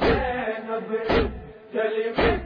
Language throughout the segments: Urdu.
زینب؟ چلی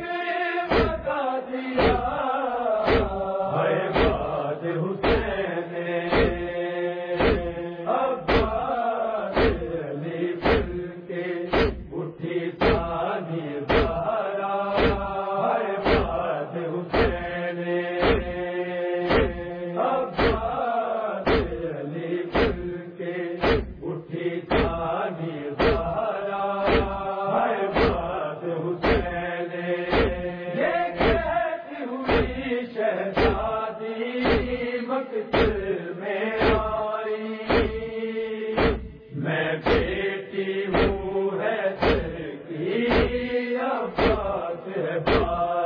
بات ہے بات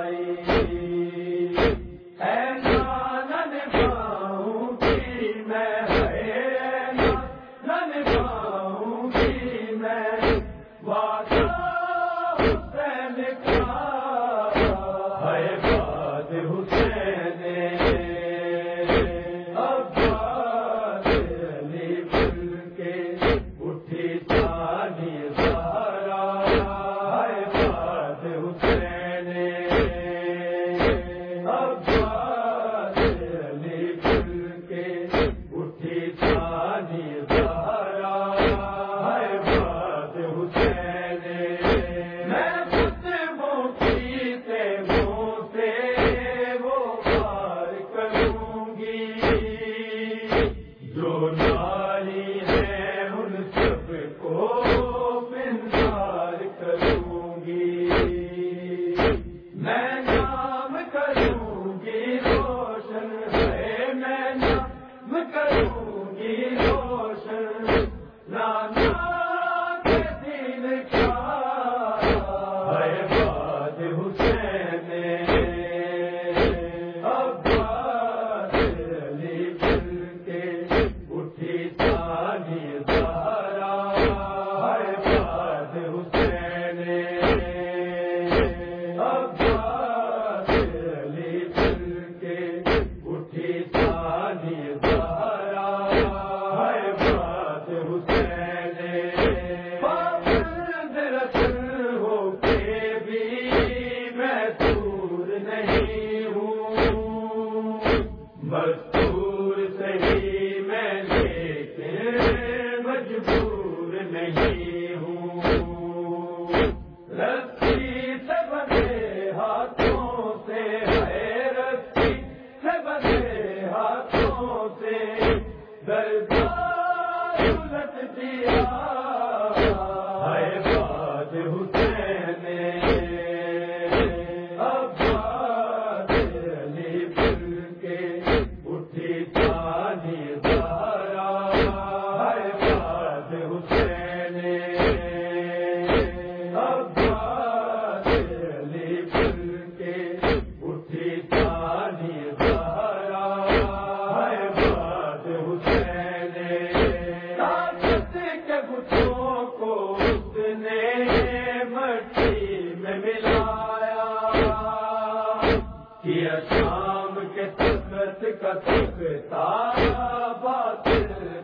دربار الٹ دیا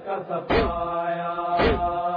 کا سفایا۔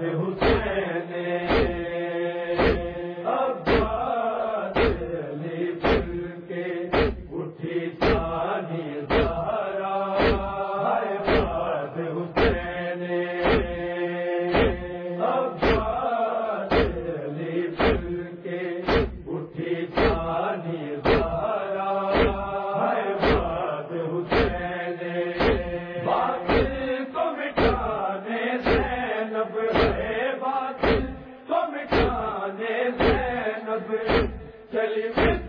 حسین چلی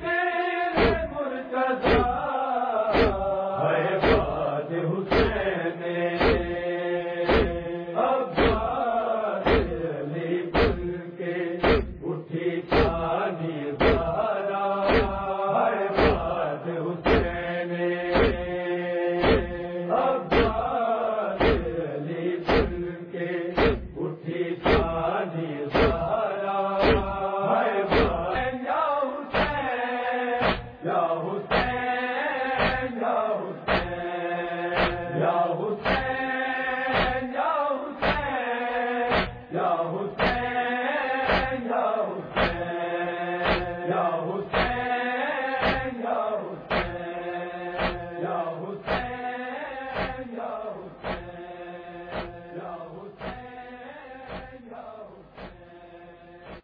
یا حسین۔